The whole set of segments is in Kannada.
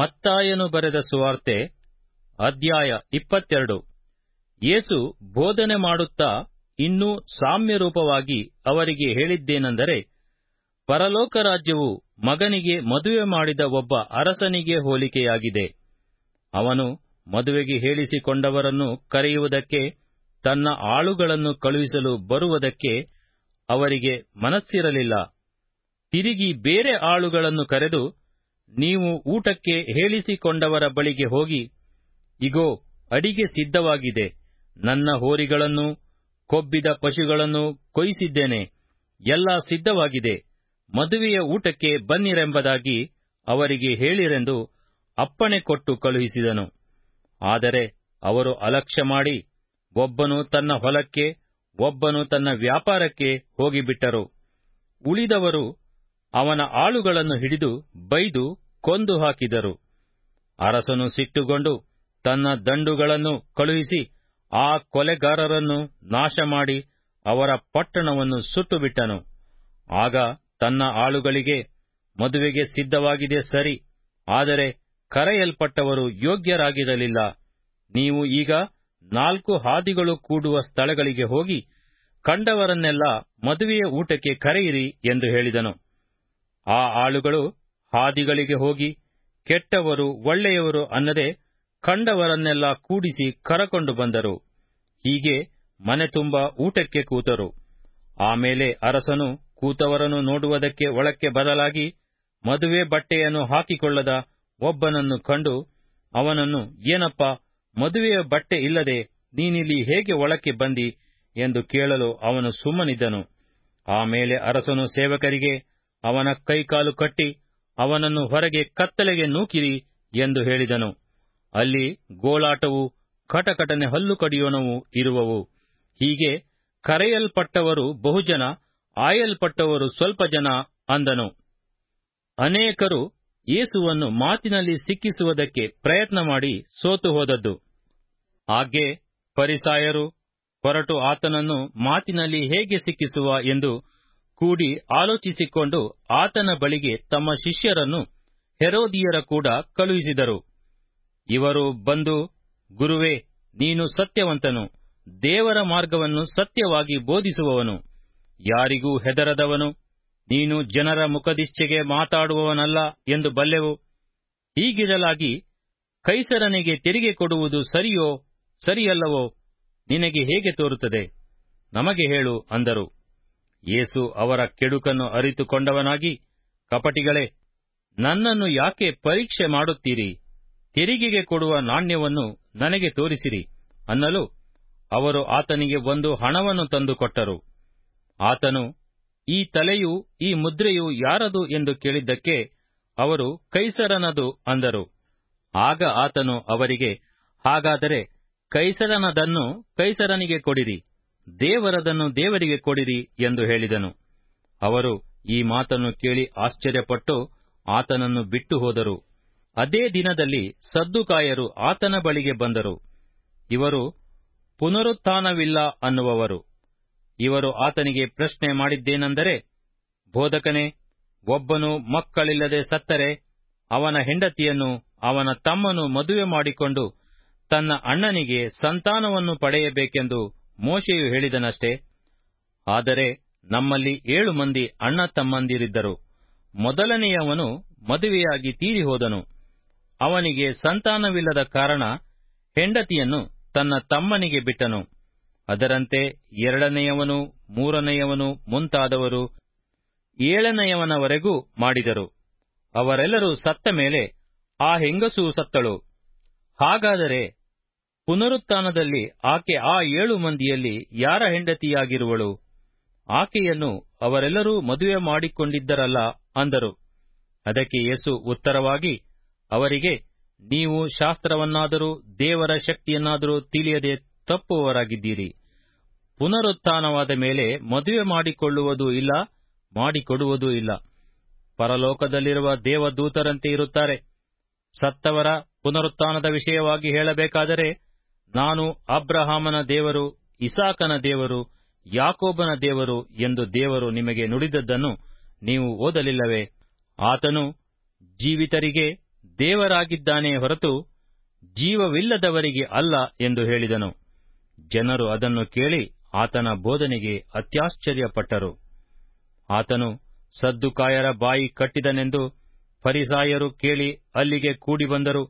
ಮತ್ತಾಯನು ಬರೆದ ಸುವಾರ್ತೆ, ಅಧ್ಯಾಯ ಇಪ್ಪತ್ತೆರಡು. ಯೇಸು ಬೋಧನೆ ಮಾಡುತ್ತಾ ಇನ್ನೂ ಸಾಮ್ಯರೂಪವಾಗಿ ಅವರಿಗೆ ಹೇಳಿದ್ದೇನೆಂದರೆ ಪರಲೋಕ ರಾಜ್ಯವು ಮಗನಿಗೆ ಮದುವೆ ಮಾಡಿದ ಒಬ್ಬ ಅರಸನಿಗೆ ಹೋಲಿಕೆಯಾಗಿದೆ. ಅವನು ಮದುವೆಗೆ ಹೇಳಿಸಿಕೊಂಡವರನ್ನು ಕರೆಯುವುದಕ್ಕೆ, ತನ್ನ ಆಳುಗಳನ್ನು ಕಳುಹಿಸಲು ಬರುವುದಕ್ಕೆ ಅವರಿಗೆ ಮನಸ್ಸಿರಲಿಲ್ಲ. ತಿರುಗಿ ಬೇರೆ ಆಳುಗಳನ್ನು ಕರೆದು ನೀವು ಊಟಕ್ಕೆ ಹೇಳಿಸಿಕೊಂಡವರ ಬಳಿಗೆ ಹೋಗಿ, ಇಗೋ, ಅಡಿಗೆ ಸಿದ್ಧವಾಗಿದೆ. ನನ್ನ ಹೋರಿಗಳನ್ನು, ಕೊಬ್ಬಿದ ಪಶುಗಳನ್ನು ಕೊಯ್ಸಿದ್ದೇನೆ. ಎಲ್ಲ ಸಿದ್ಧವಾಗಿದೆ. ಮದುವೆಯ ಊಟಕ್ಕೆ ಬನ್ನಿರೆಂಬುದಾಗಿ ಅವರಿಗೆ ಹೇಳಿರೆಂದು ಅಪ್ಪಣೆ ಕೊಟ್ಟು ಕಳುಹಿಸಿದನು. ಆದರೆ ಅವರು ಅಲಕ್ಷ್ಯ ಮಾಡಿ, ಒಬ್ಬನು ತನ್ನ ಹೊಲಕ್ಕೆ, ಒಬ್ಬನು ತನ್ನ ವ್ಯಾಪಾರಕ್ಕೆ ಹೋಗಿಬಿಟ್ಟರು. ಉಳಿದವರು ಅವನ ಆಳುಗಳನ್ನು ಹಿಡಿದು ಬೈದು ಕೊಂದು ಹಾಕಿದರು. ಅರಸನು ಸಿಟ್ಟುಗೊಂಡು ತನ್ನ ದಂಡುಗಳನ್ನು ಕಳುಹಿಸಿ ಆ ಕೊಲೆಗಾರರನ್ನು ನಾಶ ಮಾಡಿ ಅವರ ಪಟ್ಟಣವನ್ನು ಸುಟ್ಟುಬಿಟ್ಟನು. ಆಗ ತನ್ನ ಆಳುಗಳಿಗೆ, ಮದುವೆಗೆ ಸಿದ್ಧವಾಗಿದೆ ಸರಿ, ಆದರೆ ಕರೆಯಲ್ಪಟ್ಟವರು ಯೋಗ್ಯರಾಗಿರಲಿಲ್ಲ. ನೀವು ಈಗ ನಾಲ್ಕು ಹಾದಿಗಳು ಕೂಡುವ ಸ್ಥಳಗಳಿಗೆ ಹೋಗಿ, ಕಂಡವರನ್ನೆಲ್ಲ ಮದುವೆಯ ಊಟಕ್ಕೆ ಕರೆಯಿರಿ ಎಂದು ಹೇಳಿದನು. ಆ ಆಳುಗಳು ಹಾದಿಗಳಿಗೆ ಹೋಗಿ ಕೆಟ್ಟವರು ಒಳ್ಳೆಯವರು ಅನ್ನದೆ ಕಂಡವರನ್ನೆಲ್ಲ ಕೂಡಿಸಿ ಕರಕೊಂಡು ಬಂದರು. ಹೀಗೆ ಮನೆ ತುಂಬ ಊಟಕ್ಕೆ ಕೂತರು. ಆಮೇಲೆ ಅರಸನು ಕೂತವರನ್ನು ನೋಡುವುದಕ್ಕೆ ಒಳಕ್ಕೆ ಬದಲಾಗಿ ಮದುವೆ ಬಟ್ಟೆಯನ್ನು ಹಾಕಿಕೊಳ್ಳದ ಒಬ್ಬನನ್ನು ಕಂಡು ಅವನನ್ನು, ಏನಪ್ಪ, ಮದುವೆಯ ಬಟ್ಟೆ ಇಲ್ಲದೆ ನೀನಿಲ್ಲಿ ಹೇಗೆ ಒಳಕ್ಕೆ ಬಂದಿ? ಎಂದು ಕೇಳಲು ಅವನು ಸುಮ್ಮನಿದ್ದನು. ಆಮೇಲೆ ಅರಸನು ಸೇವಕರಿಗೆ ಅವನ ಕೈಕಾಲು ಕಟ್ಟಿ ಅವನನ್ನು ಹೊರಗೆ ಕತ್ತಲೆಗೆ ನೂಕಿರಿ ಎಂದು ಹೇಳಿದನು. ಅಲ್ಲಿ ಗೋಳಾಟವು ಕಟಕಟನೆ ಹಲ್ಲು ಕಡಿಯೋಣವು ಇರುವವು. ಹೀಗೆ ಕರೆಯಲ್ಪಟ್ಟವರು ಬಹುಜನ, ಆಯಲ್ಪಟ್ಟವರು ಸ್ವಲ್ಪ ಜನ ಅಂದನು. ಅನೇಕರು ಯೇಸುವನ್ನು ಮಾತಿನಲ್ಲಿ ಸಿಕ್ಕಿಸುವುದಕ್ಕೆ ಪ್ರಯತ್ನ ಮಾಡಿ ಸೋತು ಹೋದದ್ದು. ಹಾಗೆ ಪರಿಸಾಯರು ಹೊರಟು ಆತನನ್ನು ಮಾತಿನಲ್ಲಿ ಹೇಗೆ ಸಿಕ್ಕಿಸುವ ಎಂದು ಕೂಡಿ ಆಲೋಚಿಸಿಕೊಂಡು ಆತನ ಬಳಿಗೆ ತಮ್ಮ ಶಿಷ್ಯರನ್ನು ಹೆರೋದಿಯರ ಕೂಡ ಕಳುಹಿಸಿದರು. ಇವರು ಬಂದು, ಗುರುವೇ, ನೀನು ಸತ್ಯವಂತನು, ದೇವರ ಮಾರ್ಗವನ್ನು ಸತ್ಯವಾಗಿ ಬೋಧಿಸುವವನು. ಯಾರಿಗೂ ಹೆದರದವನು, ನೀನು ಜನರ ಮುಖದಿಚ್ಛೆಗೆ ಮಾತಾಡುವವನಲ್ಲ ಎಂದು ಬಲ್ಲೆವು. ಹೀಗಿರಲಾಗಿ ಕೈಸರನಿಗೆ ತೆರಿಗೆ ಕೊಡುವುದು ಸರಿಯೋ, ಸರಿಯಲ್ಲವೋ, ನಿನಗೆ ಹೇಗೆ ತೋರುತ್ತದೆ? ನಮಗೆ ಹೇಳು, ಅಂದರು. ಯೇಸು ಅವರ ಕೆಡುಕನ್ನು ಅರಿತುಕೊಂಡವನಾಗಿ, ಕಪಟಿಗಳೇ, ನನ್ನನ್ನು ಯಾಕೆ ಪರೀಕ್ಷೆ ಮಾಡುತ್ತೀರಿ? ತೆರಿಗೆಗೆ ಕೊಡುವ ನಾಣ್ಯವನ್ನು ನನಗೆ ತೋರಿಸಿರಿ. ಅನ್ನಲು ಅವರು ಆತನಿಗೆ ಒಂದು ಹಣವನ್ನು ತಂದುಕೊಟ್ಟರು ಆತನು, ಈ ತಲೆಯು, ಈ ಮುದ್ರೆಯು ಯಾರದು ಎಂದು ಕೇಳಿದ್ದಕ್ಕೆ ಅವರು ಕೈಸರನದು ಅಂದರು. ಆಗ ಆತನು ಅವರಿಗೆ, ಹಾಗಾದರೆ ಕೈಸರನದನ್ನು ಕೈಸರನಿಗೆ ಕೊಡಿರಿ. ದೇವರದನ್ನು ದೇವರಿಗೆ ಕೊಡಿರಿ ಎಂದು ಹೇಳಿದನು. ಅವರು ಈ ಮಾತನ್ನು ಕೇಳಿ ಆಶ್ಚರ್ಯಪಟ್ಟು ಆತನನ್ನು ಬಿಟ್ಟು ಹೋದರು. ಅದೇ ದಿನದಲ್ಲಿ ಸದ್ದುಕಾಯರು ಆತನ ಬಳಿಗೆ ಬಂದರು. ಇವರು ಪುನರುತ್ಥಾನವಿಲ್ಲ ಅನ್ನುವವರು. ಇವರು ಆತನಿಗೆ ಪ್ರಶ್ನೆ ಮಾಡಿದ್ದೇನೆಂದರೆ, ಬೋಧಕನೇ, ಒಬ್ಬನು ಮಕ್ಕಳಿಲ್ಲದೆ ಸತ್ತರೆ, ಅವನ ಹೆಂಡತಿಯನ್ನು, ಅವನ ತಮ್ಮನು ಮದುವೆ ಮಾಡಿಕೊಂಡು ತನ್ನ ಅಣ್ಣನಿಗೆ ಸಂತಾನವನ್ನು ಪಡೆಯಬೇಕೆಂದು ಮೋಶೆಯು ಹೇಳಿದನಷ್ಟೇ, ಆದರೆ ನಮ್ಮಲ್ಲಿ ಏಳು ಮಂದಿ ಅಣ್ಣ ತಮ್ಮಂದಿರಿದ್ದರು. ಮೊದಲನೆಯವನು ಮದುವೆಯಾಗಿ ತೀರಿಹೋದನು ಅವನಿಗೆ ಸಂತಾನವಿಲ್ಲದ ಕಾರಣ ಹೆಂಡತಿಯನ್ನು ತನ್ನ ತಮ್ಮನಿಗೆ ಬಿಟ್ಟನು. ಅದರಂತೆ ಎರಡನೆಯವನು, ಮೂರನೆಯವನು ಮುಂತಾದವರು ಏಳನೆಯವನವರೆಗೂ ಮಾಡಿದರು. ಅವರೆಲ್ಲರೂ ಸತ್ತ ಮೇಲೆ ಆ ಹೆಂಗಸು ಸತ್ತಳು. ಹಾಗಾದರೆ ಪುನರುತ್ಥಾನದಲ್ಲಿ ಆಕೆ ಆ ಏಳು ಮಂದಿಯಲ್ಲಿ ಯಾರ ಹೆಂಡತಿಯಾಗಿರುವಳು? ಆಕೆಯನ್ನು ಅವರೆಲ್ಲರೂ ಮದುವೆ ಮಾಡಿಕೊಂಡಿದ್ದರಲ್ಲ ಅಂದರು. ಅದಕ್ಕೆ ಯೇಸು ಉತ್ತರವಾಗಿ, ಅವರಿಗೆ, ನೀವು ಶಾಸ್ತ್ರವನ್ನಾದರೂ ದೇವರ ಶಕ್ತಿಯನ್ನಾದರೂ ತಿಳಿಯದೆ ತಪ್ಪುವವರಾಗಿದ್ದೀರಿ. ಪುನರುತ್ಥಾನವಾದ ಮೇಲೆ ಮದುವೆ ಮಾಡಿಕೊಳ್ಳುವುದೂ ಇಲ್ಲ, ಮಾಡಿಕೊಡುವುದೂ ಇಲ್ಲ. ಪರಲೋಕದಲ್ಲಿರುವ ದೇವದೂತರಂತೆ ಇರುತ್ತಾರೆ. ಸತ್ತವರ ಪುನರುತ್ಥಾನದ ವಿಷಯವಾಗಿ ಹೇಳಬೇಕಾದರೆ ನಾನು ಅಬ್ರಹಾಮನ ದೇವರು, ಇಸಾಕನ ದೇವರು, ಯಾಕೋಬನ ದೇವರು ಎಂದು ದೇವರು ನಿಮಗೆ ನುಡಿದದ್ದನ್ನು ನೀವು ಓದಲಿಲ್ಲವೇ? ಆತನು ಜೀವಿತರಿಗೆ ದೇವರಾಗಿದ್ದಾನೆ ಹೊರತು ಜೀವವಿಲ್ಲದವರಿಗೆ ಅಲ್ಲ ಎಂದು ಹೇಳಿದನು. ಜನರು ಅದನ್ನು ಕೇಳಿ ಆತನ ಬೋಧನೆಗೆ ಅತ್ಯಾಶ್ಚರ್ಯಪಟ್ಟರು. ಆತನು ಸದ್ದುಕಾಯರ ಬಾಯಿ ಕಟ್ಟಿದನೆಂದು ಫರಿಸಾಯರು ಕೇಳಿ ಅಲ್ಲಿಗೆ ಕೂಡಿ ಬಂದರು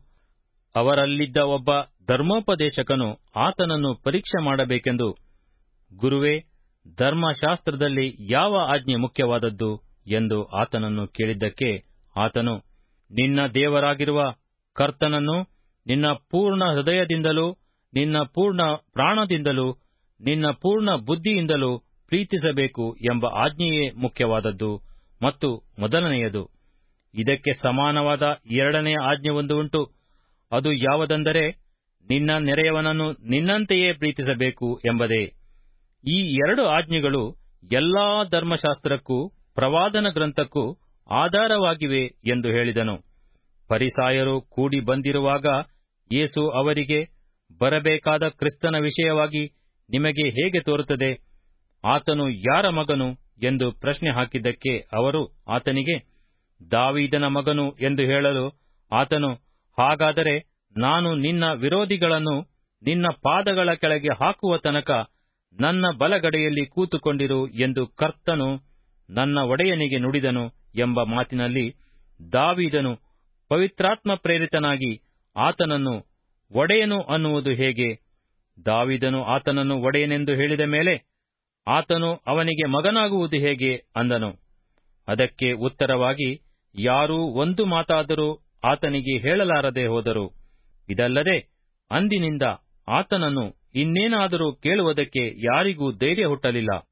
ಅವರಲ್ಲಿದ್ದ ಒಬ್ಬ ಧರ್ಮೋಪದೇಶಕನು ಆತನನ್ನು ಪರೀಕ್ಷೆ ಮಾಡಬೇಕೆಂದು. ಗುರುವೇ, ಧರ್ಮಶಾಸ್ತ್ರದಲ್ಲಿ ಯಾವ ಆಜ್ಞೆ ಮುಖ್ಯವಾದದ್ದು ಎಂದು ಆತನನ್ನು ಕೇಳಿದ್ದಕ್ಕೆ ಆತನು, ನಿನ್ನ ದೇವರಾಗಿರುವ ಕರ್ತನನ್ನು ನಿನ್ನ ಪೂರ್ಣ ಹೃದಯದಿಂದಲೂ, ನಿನ್ನ ಪೂರ್ಣ ಪ್ರಾಣದಿಂದಲೂ, ನಿನ್ನ ಪೂರ್ಣ ಬುದ್ಧಿಯಿಂದಲೂ ಪ್ರೀತಿಸಬೇಕು ಎಂಬ ಆಜ್ಞೆಯೇ ಮುಖ್ಯವಾದದ್ದು. ಮತ್ತು ಮೊದಲನೆಯದು, ಇದಕ್ಕೆ ಸಮಾನವಾದ ಎರಡನೆಯ ಆಜ್ಞೆ ಒಂದು ಉಂಟು. ಅದು ಯಾವುದೆಂದರೆ ನಿನ್ನ ನೆರೆಯವನನ್ನು ನಿನ್ನಂತೆಯೇ ಪ್ರೀತಿಸಬೇಕು ಎಂಬುದೇ. ಈ ಎರಡು ಆಜ್ಞೆಗಳು ಎಲ್ಲಾ ಧರ್ಮಶಾಸ್ತ್ರಕ್ಕೂ ಪ್ರವಾದನ ಗ್ರಂಥಕ್ಕೂ ಆಧಾರವಾಗಿವೆ ಎಂದು ಹೇಳಿದನು. ಪರಿಸಾಯರು ಕೂಡಿ ಬಂದಿರುವಾಗ ಯೇಸು ಅವರಿಗೆ, ಬರಬೇಕಾದ ಕ್ರಿಸ್ತನ ವಿಷಯವಾಗಿ ನಿಮಗೆ ಹೇಗೆ ತೋರುತ್ತದೆ? ಆತನು ಯಾರ ಮಗನು ಎಂದು ಪ್ರಶ್ನೆ ಹಾಕಿದ್ದಕ್ಕೆ ಅವರು ಆತನಿಗೆ, ದಾವೀದನ ಮಗನು ಎಂದು ಹೇಳಲು ಆತನು ಹಾಗಾದರೆ ನಾನು ನಿನ್ನ ವಿರೋಧಿಗಳನ್ನು ನಿನ್ನ ಪಾದಗಳ ಕೆಳಗೆ ಹಾಕುವ ತನಕ ನನ್ನ ಬಲಗಡೆಯಲ್ಲಿ ಕೂತುಕೊಂಡಿರು ಎಂದು ಕರ್ತನು ನನ್ನ ಒಡೆಯನಿಗೆ ನುಡಿದನು ಎಂಬ ಮಾತಿನಲ್ಲಿ ದಾವೀದನು ಪವಿತ್ರಾತ್ಮ ಪ್ರೇರಿತನಾಗಿ ಆತನನ್ನು ಒಡೆಯನು ಅನ್ನುವುದು ಹೇಗೆ? ದಾವಿದನು ಆತನನ್ನು ಒಡೆಯನೆಂದು ಹೇಳಿದ ಮೇಲೆ ಆತನು ಅವನಿಗೆ ಮಗನಾಗುವುದು ಹೇಗೆ ಅಂದನು? ಅದಕ್ಕೆ ಉತ್ತರವಾಗಿ, ಯಾರೂ ಒಂದು ಮಾತಾದರೂ ಆತನಿಗೆ ಹೇಳಲಾರದೆ ಹೋದರು. ಇದಲ್ಲದೆ ಅಂದಿನಿಂದ ಆತನನ್ನು ಇನ್ನೇನಾದರೂ ಕೇಳುವುದಕ್ಕೆ ಯಾರಿಗೂ ಧೈರ್ಯ ಹುಟ್ಟಲಿಲ್ಲ.